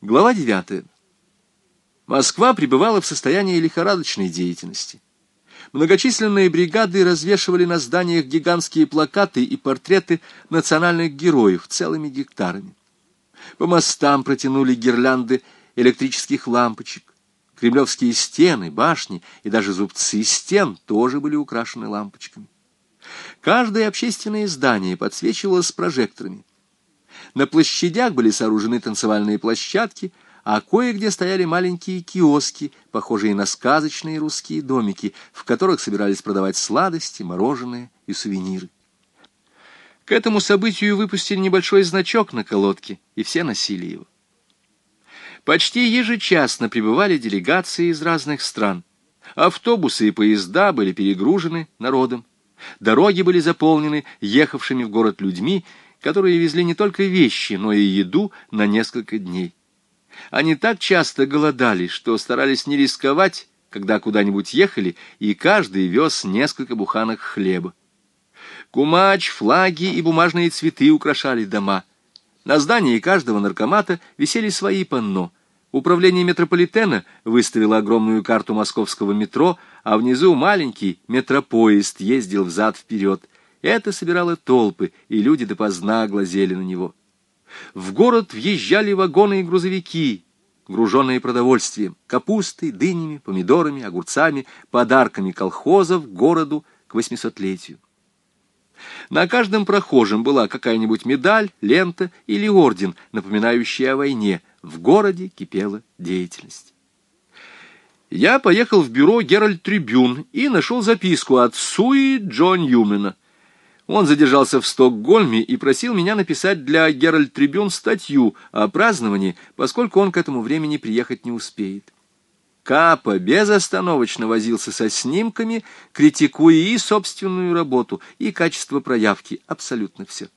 Глава 9. Москва пребывала в состоянии лихорадочной деятельности. Многочисленные бригады развешивали на зданиях гигантские плакаты и портреты национальных героев целыми гектарами. По мостам протянули гирлянды электрических лампочек. Кремлевские стены, башни и даже зубцы стен тоже были украшены лампочками. Каждое общественное здание подсвечивалось прожекторами. На площадях были сооружены танцевальные площадки, а кое-где стояли маленькие киоски, похожие на сказочные русские домики, в которых собирались продавать сладости, мороженое и сувениры. К этому событию выпустили небольшой значок на колодке, и все носили его. Почти ежечасно прибывали делегации из разных стран. Автобусы и поезда были перегружены народом. Дороги были заполнены ехавшими в город людьми, которые везли не только вещи, но и еду на несколько дней. Они так часто голодали, что старались не рисковать, когда куда-нибудь ехали, и каждый вез несколько буханок хлеба. Кумач, флаги и бумажные цветы украшали дома. На здании каждого наркомата висели свои панно. Управление метрополитена выставило огромную карту московского метро, а внизу маленький метропоезд ездил взад-вперед — это собирало толпы, и люди допоздна глазели на него. В город въезжали вагоны и грузовики, груженные продовольствием, капустой, дынями, помидорами, огурцами, подарками колхозов городу к восьмисотлетию. На каждом прохожем была какая-нибудь медаль, лента или орден, напоминающий о войне. В городе кипела деятельность. Я поехал в бюро Геральт Трибюн и нашел записку от Суи Джон Юмена — он задержался в Стокгольме и просил меня написать для Геральт Трибюн статью о праздновании, поскольку он к этому времени приехать не успеет. Капа безостановочно возился со снимками, критикуя и собственную работу, и качество проявки, абсолютно все.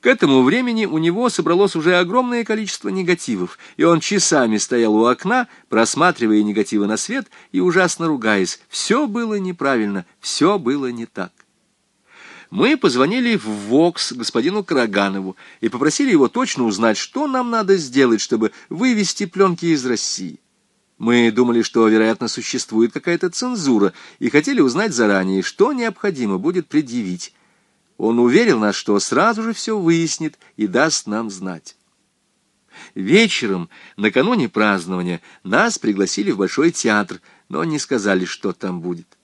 К этому времени у него собралось уже огромное количество негативов, и он часами стоял у окна, просматривая негативы на свет и ужасно ругаясь. Все было неправильно, все было не так мы позвонили в ВОКС господину Караганову и попросили его точно узнать, что нам надо сделать, чтобы вывести пленки из России. Мы думали, что, вероятно, существует какая-то цензура, и хотели узнать заранее, что необходимо будет предъявить. Он уверил нас, что сразу же все выяснит и даст нам знать. Вечером, накануне празднования, нас пригласили в Большой театр, но не сказали, что там будет.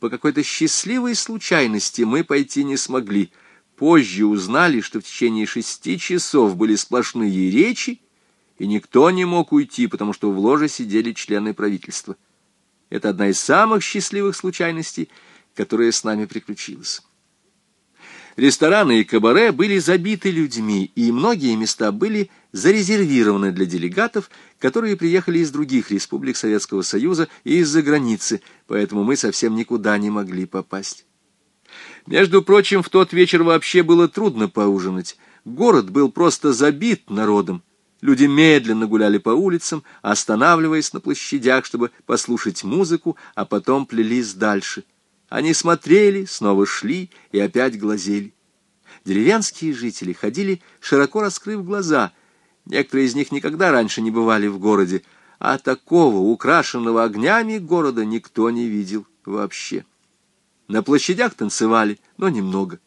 По какой-то счастливой случайности мы пойти не смогли. Позже узнали, что в течение шести часов были сплошные речи, и никто не мог уйти, потому что в ложе сидели члены правительства. Это одна из самых счастливых случайностей, которая с нами приключилась. Рестораны и кабаре были забиты людьми, и многие места были зарезервированы для делегатов, которые приехали из других республик Советского Союза и из-за границы, поэтому мы совсем никуда не могли попасть. Между прочим, в тот вечер вообще было трудно поужинать. Город был просто забит народом. Люди медленно гуляли по улицам, останавливаясь на площадях, чтобы послушать музыку, а потом плелись дальше. Они смотрели, снова шли и опять глазели. Деревенские жители ходили, широко раскрыв глаза. Некоторые из них никогда раньше не бывали в городе, а такого, украшенного огнями, города никто не видел вообще. На площадях танцевали, но немного.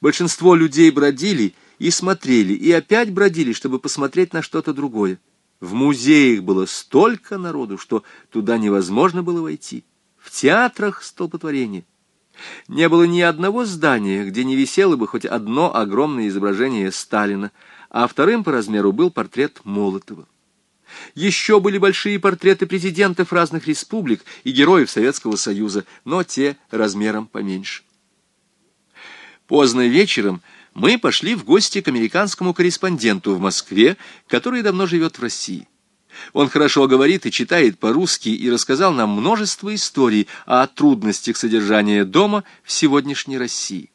Большинство людей бродили и смотрели, и опять бродили, чтобы посмотреть на что-то другое. В музеях было столько народу, что туда невозможно было войти в театрах столпотворения. Не было ни одного здания, где не висело бы хоть одно огромное изображение Сталина, а вторым по размеру был портрет Молотова. Еще были большие портреты президентов разных республик и героев Советского Союза, но те размером поменьше. Поздно вечером мы пошли в гости к американскому корреспонденту в Москве, который давно живет в России. Он хорошо говорит и читает по-русски и рассказал нам множество историй о трудностях содержания дома в сегодняшней России.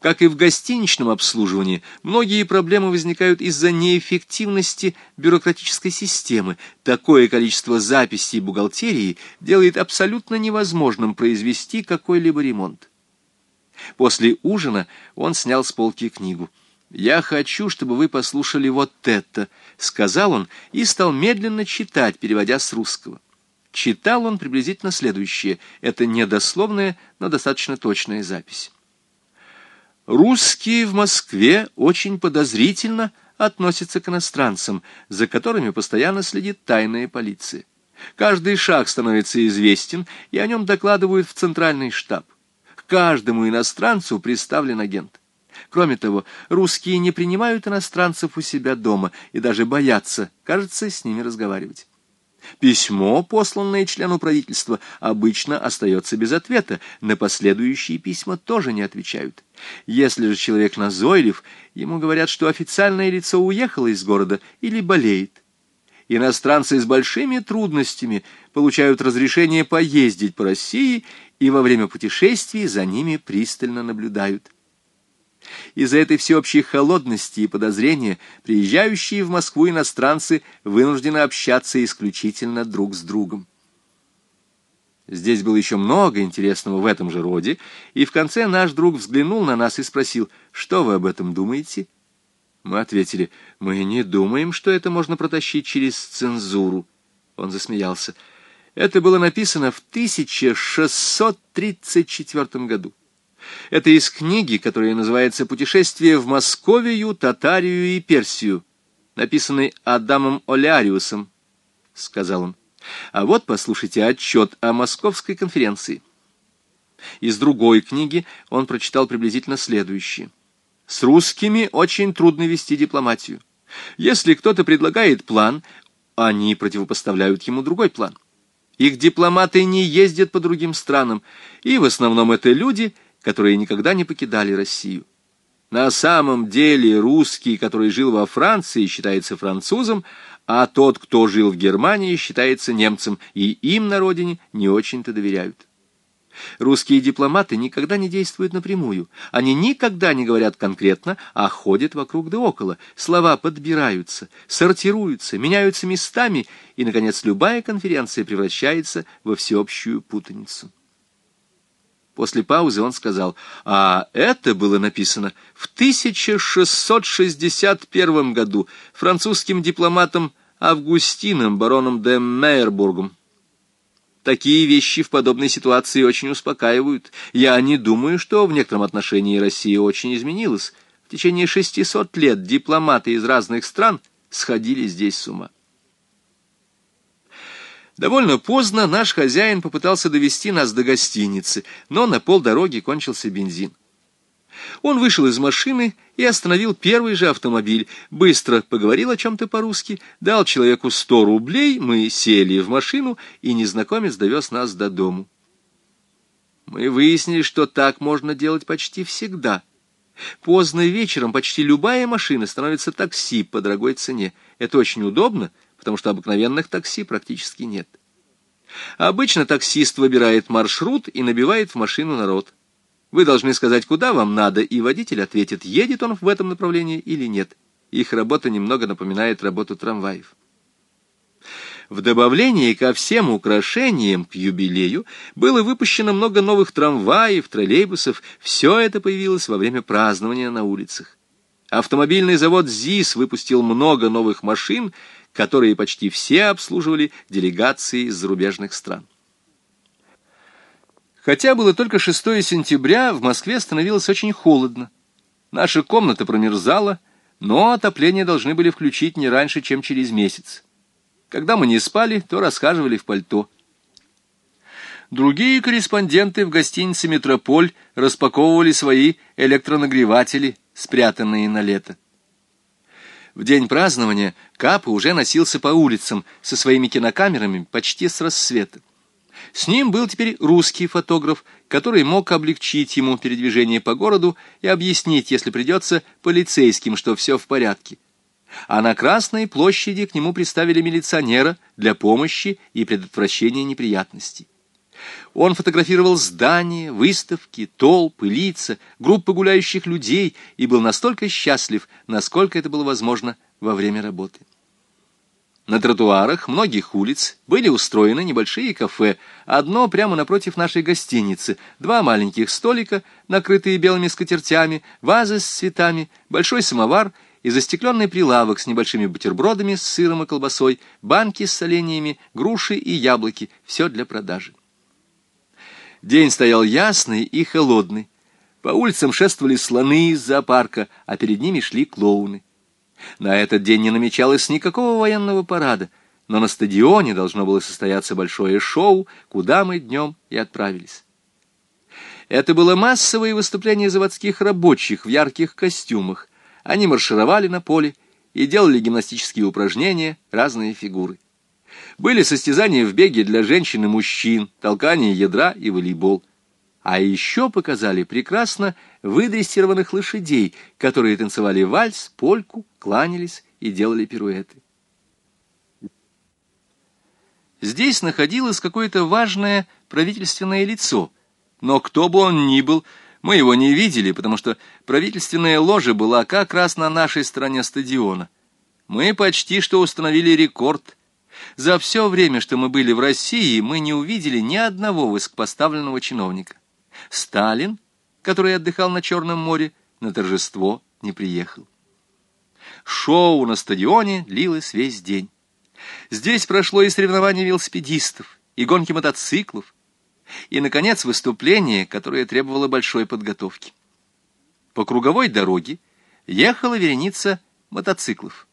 Как и в гостиничном обслуживании, многие проблемы возникают из-за неэффективности бюрократической системы. Такое количество записей бухгалтерии делает абсолютно невозможным произвести какой-либо ремонт. После ужина он снял с полки книгу. «Я хочу, чтобы вы послушали вот это», — сказал он и стал медленно читать, переводя с русского. Читал он приблизительно следующее. Это недословная, но достаточно точная запись. «Русские в Москве очень подозрительно относятся к иностранцам, за которыми постоянно следит тайная полиция. Каждый шаг становится известен, и о нем докладывают в центральный штаб. К каждому иностранцу представлен агент. Кроме того, русские не принимают иностранцев у себя дома и даже боятся, кажется, с ними разговаривать. Письмо, посланное члену правительства, обычно остается без ответа, на последующие письма тоже не отвечают. Если же человек назойлив, ему говорят, что официальное лицо уехало из города или болеет. Иностранцы с большими трудностями получают разрешение поездить по России и во время путешествий за ними пристально наблюдают. Из-за этой всеобщей холодности и подозрения приезжающие в Москву иностранцы вынуждены общаться исключительно друг с другом. Здесь было еще много интересного в этом же роде, и в конце наш друг взглянул на нас и спросил, что вы об этом думаете? Мы ответили, мы не думаем, что это можно протащить через цензуру. Он засмеялся. Это было написано в 1634 году. Это из книги, которая называется «Путешествие в Московию, Татарию и Персию», написанной Адамом Оляриусом, — сказал он. А вот послушайте отчет о Московской конференции. Из другой книги он прочитал приблизительно следующее. С русскими очень трудно вести дипломатию. Если кто-то предлагает план, они противопоставляют ему другой план. Их дипломаты не ездят по другим странам, и в основном это люди, которые никогда не покидали Россию. На самом деле русский, который жил во Франции, считается французом, а тот, кто жил в Германии, считается немцем, и им на родине не очень-то доверяют. Русские дипломаты никогда не действуют напрямую. Они никогда не говорят конкретно, а ходят вокруг да около. Слова подбираются, сортируются, меняются местами, и, наконец, любая конференция превращается во всеобщую путаницу. После паузы он сказал, а это было написано в 1661 году французским дипломатом Августином, бароном де Мейербургом. Такие вещи в подобной ситуации очень успокаивают. Я не думаю, что в некотором отношении Россия очень изменилась. В течение 600 лет дипломаты из разных стран сходили здесь с ума. Довольно поздно наш хозяин попытался довести нас до гостиницы, но на полдороги кончился бензин. Он вышел из машины и остановил первый же автомобиль, быстро поговорил о чем-то по-русски, дал человеку сто рублей, мы сели в машину, и незнакомец довез нас до дому. Мы выяснили, что так можно делать почти всегда. Поздно вечером почти любая машина становится такси по дорогой цене. Это очень удобно, потому что обыкновенных такси практически нет. Обычно таксист выбирает маршрут и набивает в машину народ. Вы должны сказать, куда вам надо, и водитель ответит, едет он в этом направлении или нет. Их работа немного напоминает работу трамваев. В добавлении ко всем украшениям к юбилею было выпущено много новых трамваев, троллейбусов. Все это появилось во время празднования на улицах. Автомобильный завод ЗИС выпустил много новых машин, которые почти все обслуживали делегации из зарубежных стран. Хотя было только 6 сентября, в Москве становилось очень холодно. Наша комната промерзала, но отопление должны были включить не раньше, чем через месяц. Когда мы не спали, то расхаживали в пальто. Другие корреспонденты в гостинице «Метрополь» распаковывали свои электронагреватели, спрятанные на лето. В день празднования Капа уже носился по улицам со своими кинокамерами почти с рассвета. С ним был теперь русский фотограф, который мог облегчить ему передвижение по городу и объяснить, если придется, полицейским, что все в порядке. А на Красной площади к нему приставили милиционера для помощи и предотвращения неприятностей. Он фотографировал здания, выставки, толпы, лица, группы гуляющих людей и был настолько счастлив, насколько это было возможно во время работы. На тротуарах многих улиц были устроены небольшие кафе, одно прямо напротив нашей гостиницы, два маленьких столика, накрытые белыми скатертями, вазы с цветами, большой самовар и застекленный прилавок с небольшими бутербродами с сыром и колбасой, банки с соленьями, груши и яблоки, все для продажи. День стоял ясный и холодный. По улицам шествовали слоны из зоопарка, а перед ними шли клоуны. На этот день не намечалось никакого военного парада, но на стадионе должно было состояться большое шоу, куда мы днем и отправились. Это было массовое выступление заводских рабочих в ярких костюмах. Они маршировали на поле и делали гимнастические упражнения, разные фигуры. Были состязания в беге для женщин и мужчин, толкание ядра и волейбол. А еще показали прекрасно выдрессированных лошадей, которые танцевали вальс, польку, кланялись и делали пируэты. Здесь находилось какое-то важное правительственное лицо, но кто бы он ни был, мы его не видели, потому что правительственная ложа была как раз на нашей стороне стадиона. Мы почти что установили рекорд. За все время, что мы были в России, мы не увидели ни одного высокопоставленного чиновника. Сталин, который отдыхал на Черном море, на торжество не приехал. Шоу на стадионе длилось весь день. Здесь прошло и соревнование велосипедистов, и гонки мотоциклов, и, наконец, выступление, которое требовало большой подготовки. По круговой дороге ехала вереница мотоциклов.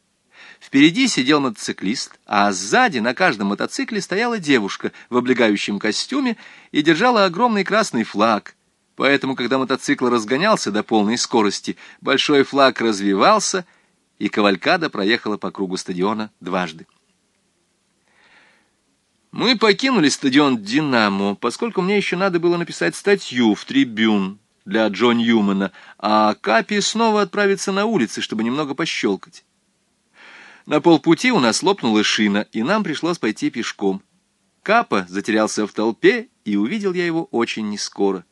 Впереди сидел мотоциклист, а сзади на каждом мотоцикле стояла девушка в облегающем костюме и держала огромный красный флаг. Поэтому, когда мотоцикл разгонялся до полной скорости, большой флаг развивался, и кавалькада проехала по кругу стадиона дважды. Мы покинули стадион «Динамо», поскольку мне еще надо было написать статью в «Трибюн» для Джо Ньюмана, а Капи снова отправиться на улицы, чтобы немного пощелкать. На полпути у нас лопнула шина, и нам пришлось пойти пешком. Капа затерялся в толпе, и увидел я его очень нескоро.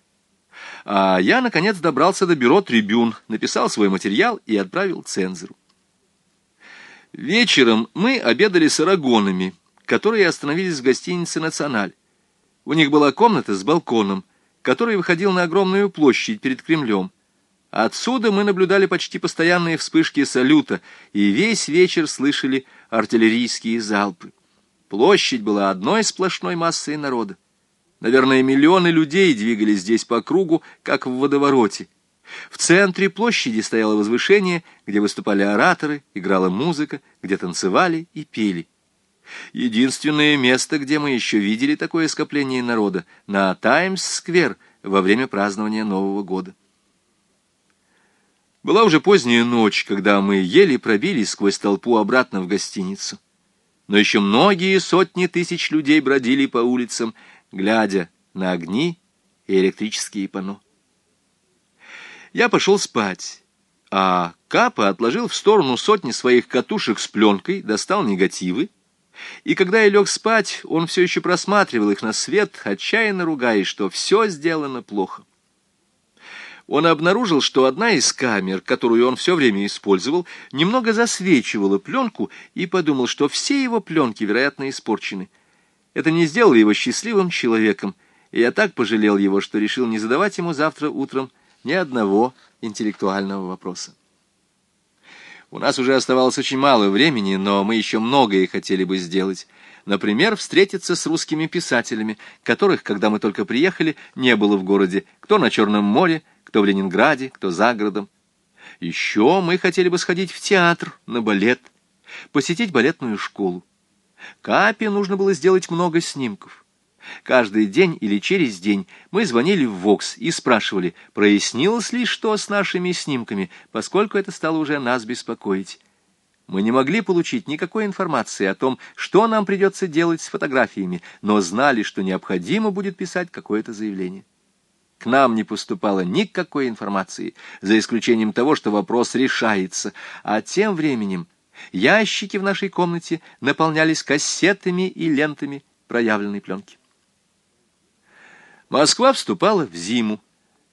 А я, наконец, добрался до бюро «Трибюн», написал свой материал и отправил цензору. Вечером мы обедали с арагонами, которые остановились в гостинице «Националь». У них была комната с балконом, который выходил на огромную площадь перед Кремлем. Отсюда мы наблюдали почти постоянные вспышки салюта и весь вечер слышали артиллерийские залпы. Площадь была одной сплошной массой народа. Наверное, миллионы людей двигались здесь по кругу, как в водовороте. В центре площади стояло возвышение, где выступали ораторы, играла музыка, где танцевали и пели. Единственное место, где мы еще видели такое скопление народа, на Таймс-сквер во время празднования Нового года. Была уже поздняя ночь, когда мы еле пробились сквозь толпу обратно в гостиницу. Но еще многие сотни тысяч людей бродили по улицам, глядя на огни и электрические панно. Я пошел спать, а Капа отложил в сторону сотни своих катушек с пленкой, достал негативы, и когда я лег спать, он все еще просматривал их на свет, отчаянно ругаясь, что все сделано плохо он обнаружил, что одна из камер, которую он все время использовал, немного засвечивала пленку и подумал, что все его пленки, вероятно, испорчены. Это не сделало его счастливым человеком, и я так пожалел его, что решил не задавать ему завтра утром ни одного интеллектуального вопроса. У нас уже оставалось очень мало времени, но мы еще многое хотели бы сделать. Например, встретиться с русскими писателями, которых, когда мы только приехали, не было в городе, кто на Черном море, кто в Ленинграде, кто за городом. Еще мы хотели бы сходить в театр, на балет, посетить балетную школу. Капе нужно было сделать много снимков. Каждый день или через день мы звонили в ВОКС и спрашивали, прояснилось ли что с нашими снимками, поскольку это стало уже нас беспокоить. Мы не могли получить никакой информации о том, что нам придется делать с фотографиями, но знали, что необходимо будет писать какое-то заявление. К нам не поступало никакой информации, за исключением того, что вопрос решается, а тем временем ящики в нашей комнате наполнялись кассетами и лентами проявленной пленки. Москва вступала в зиму,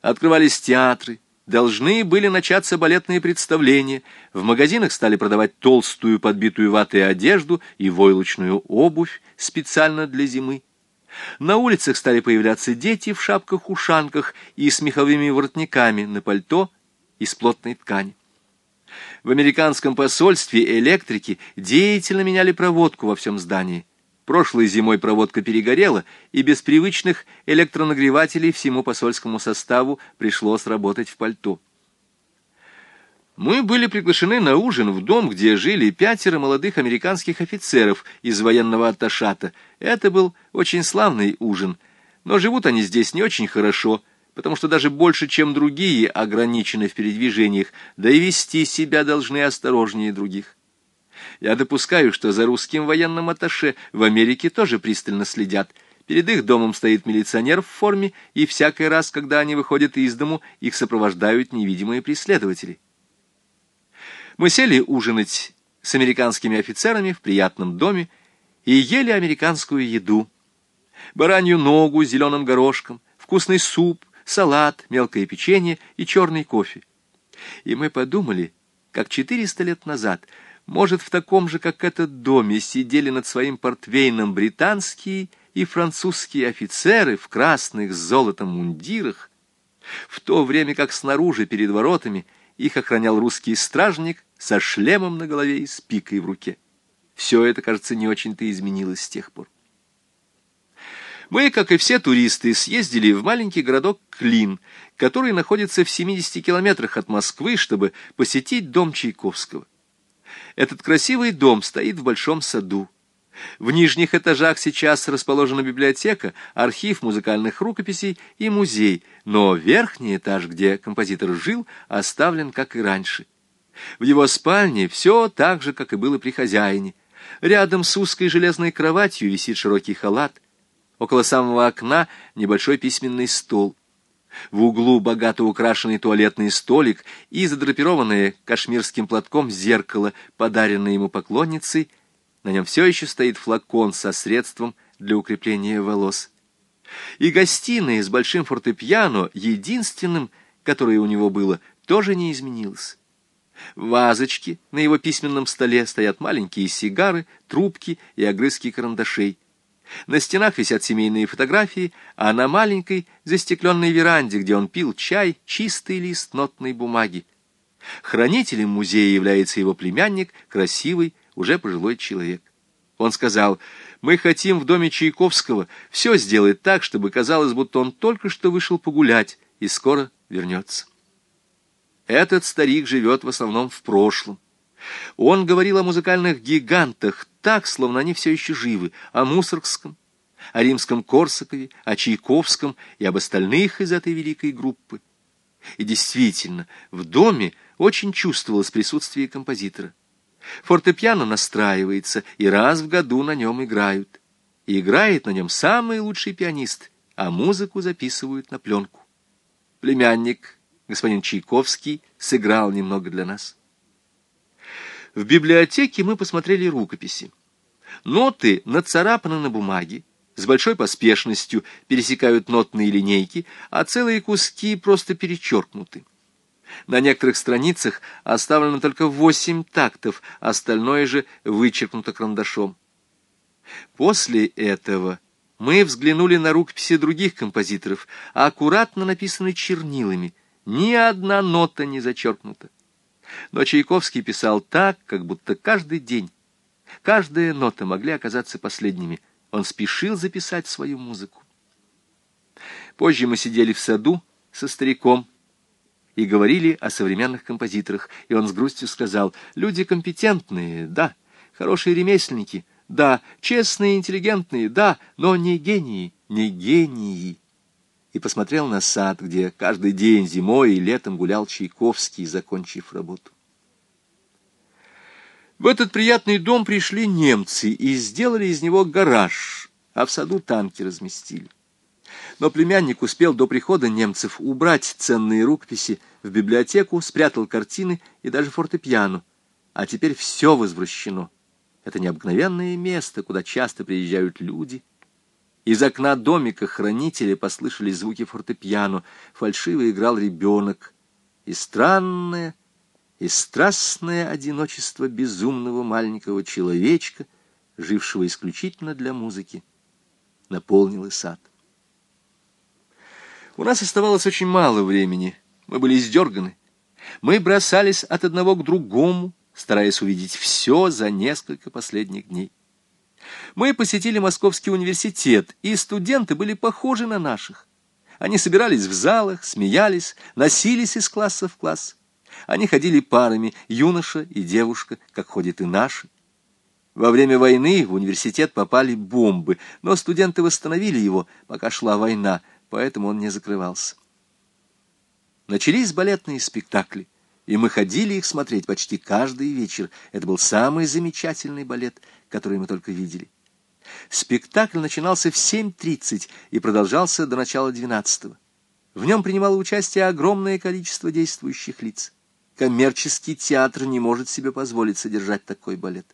открывались театры, должны были начаться балетные представления, в магазинах стали продавать толстую подбитую ватой одежду и войлочную обувь специально для зимы. На улицах стали появляться дети в шапках-ушанках и с меховыми воротниками на пальто из плотной ткани. В американском посольстве электрики деятельно меняли проводку во всем здании. Прошлой зимой проводка перегорела, и без привычных электронагревателей всему посольскому составу пришлось работать в пальто. Мы были приглашены на ужин в дом, где жили пятеро молодых американских офицеров из военного атташата. Это был очень славный ужин, но живут они здесь не очень хорошо, потому что даже больше, чем другие, ограничены в передвижениях, да и вести себя должны осторожнее других. Я допускаю, что за русским военным атташе в Америке тоже пристально следят. Перед их домом стоит милиционер в форме, и всякий раз, когда они выходят из дому, их сопровождают невидимые преследователи. Мы сели ужинать с американскими офицерами в приятном доме и ели американскую еду. Баранью ногу с зеленым горошком, вкусный суп, салат, мелкое печенье и черный кофе. И мы подумали, как четыреста лет назад – может, в таком же, как этот доме, сидели над своим портвейном британские и французские офицеры в красных с золотом мундирах, в то время как снаружи, перед воротами, их охранял русский стражник со шлемом на голове и с пикой в руке. Все это, кажется, не очень-то изменилось с тех пор. Мы, как и все туристы, съездили в маленький городок Клин, который находится в 70 километрах от Москвы, чтобы посетить дом Чайковского. Этот красивый дом стоит в большом саду. В нижних этажах сейчас расположена библиотека, архив музыкальных рукописей и музей, но верхний этаж, где композитор жил, оставлен, как и раньше. В его спальне все так же, как и было при хозяине. Рядом с узкой железной кроватью висит широкий халат. Около самого окна небольшой письменный стол. В углу богато украшенный туалетный столик и задрапированное кашмирским платком зеркало, подаренное ему поклонницей. На нем все еще стоит флакон со средством для укрепления волос. И гостиная с большим фортепиано, единственным, которое у него было, тоже не изменилась. В вазочке на его письменном столе стоят маленькие сигары, трубки и огрызки карандашей. На стенах висят семейные фотографии, а на маленькой застекленной веранде, где он пил чай, чистый лист нотной бумаги. Хранителем музея является его племянник, красивый, уже пожилой человек. Он сказал, мы хотим в доме Чайковского все сделать так, чтобы казалось, будто он только что вышел погулять и скоро вернется. Этот старик живет в основном в прошлом. Он говорил о музыкальных гигантах так, словно они все еще живы, о Мусоргском, о римском Корсакове, о Чайковском и об остальных из этой великой группы. И действительно, в доме очень чувствовалось присутствие композитора. Фортепиано настраивается, и раз в году на нем играют. И играет на нем самый лучший пианист, а музыку записывают на пленку. Племянник, господин Чайковский, сыграл немного для нас. В библиотеке мы посмотрели рукописи. Ноты нацарапаны на бумаге, с большой поспешностью пересекают нотные линейки, а целые куски просто перечеркнуты. На некоторых страницах оставлено только восемь тактов, остальное же вычеркнуто карандашом. После этого мы взглянули на рукописи других композиторов, аккуратно написаны чернилами, ни одна нота не зачеркнута. Но Чайковский писал так, как будто каждый день, каждая нота могли оказаться последними. Он спешил записать свою музыку. Позже мы сидели в саду со стариком и говорили о современных композиторах, и он с грустью сказал, люди компетентные, да, хорошие ремесленники, да, честные, интеллигентные, да, но не гении, не гении и посмотрел на сад, где каждый день зимой и летом гулял Чайковский, закончив работу. В этот приятный дом пришли немцы и сделали из него гараж, а в саду танки разместили. Но племянник успел до прихода немцев убрать ценные рукописи в библиотеку, спрятал картины и даже фортепиано. А теперь все возвращено. Это необыкновенное место, куда часто приезжают люди — из окна домика хранителя послышались звуки фортепиано. Фальшиво играл ребенок. и странное, и страстное одиночество безумного маленького человечка, жившего исключительно для музыки, наполнило сад. У нас оставалось очень мало времени, мы были издерганы. Мы бросались от одного к другому, стараясь увидеть все за несколько последних дней. Мы посетили Московский университет, и студенты были похожи на наших. Они собирались в залах, смеялись, носились из класса в класс. Они ходили парами, юноша и девушка, как ходят и наши. Во время войны в университет попали бомбы, но студенты восстановили его, пока шла война, поэтому он не закрывался. Начались балетные спектакли, и мы ходили их смотреть почти каждый вечер. Это был самый замечательный балет, который мы только видели. Спектакль начинался в 7.30 и продолжался до начала 12 В нем принимало участие огромное количество действующих лиц. Коммерческий театр не может себе позволить содержать такой балет.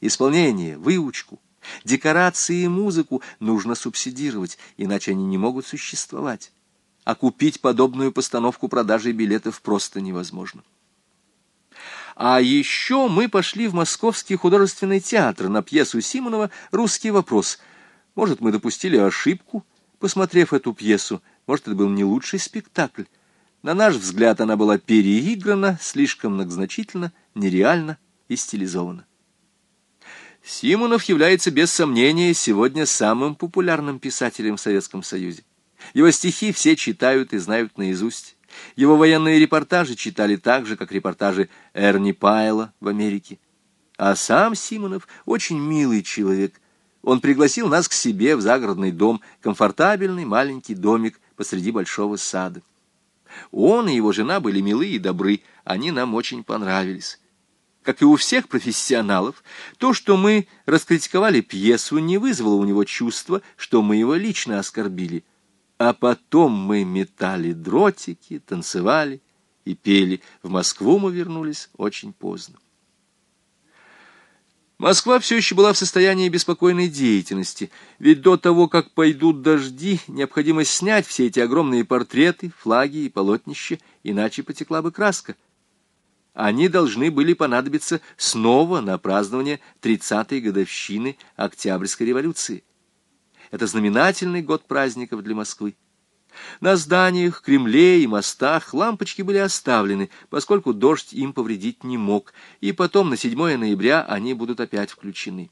Исполнение, выучку, декорации и музыку нужно субсидировать, иначе они не могут существовать. А купить подобную постановку продажи билетов просто невозможно. А еще мы пошли в Московский художественный театр на пьесу Симонова «Русский вопрос». Может, мы допустили ошибку, посмотрев эту пьесу. Может, это был не лучший спектакль. На наш взгляд, она была переиграна, слишком многозначительно, нереально и стилизована. Симонов является без сомнения сегодня самым популярным писателем в Советском Союзе. Его стихи все читают и знают наизусть. Его военные репортажи читали так же, как репортажи Эрни Пайла в Америке. А сам Симонов очень милый человек. Он пригласил нас к себе в загородный дом, комфортабельный маленький домик посреди большого сада. Он и его жена были милы и добры, они нам очень понравились. Как и у всех профессионалов, то, что мы раскритиковали пьесу, не вызвало у него чувства, что мы его лично оскорбили – а потом мы метали дротики, танцевали и пели. В Москву мы вернулись очень поздно. Москва все еще была в состоянии беспокойной деятельности, ведь до того, как пойдут дожди, необходимо снять все эти огромные портреты, флаги и полотнища, иначе потекла бы краска. Они должны были понадобиться снова на празднование 30-й годовщины Октябрьской революции. Это знаменательный год праздников для Москвы. На зданиях, Кремле и мостах лампочки были оставлены, поскольку дождь им повредить не мог, и потом на 7 ноября они будут опять включены.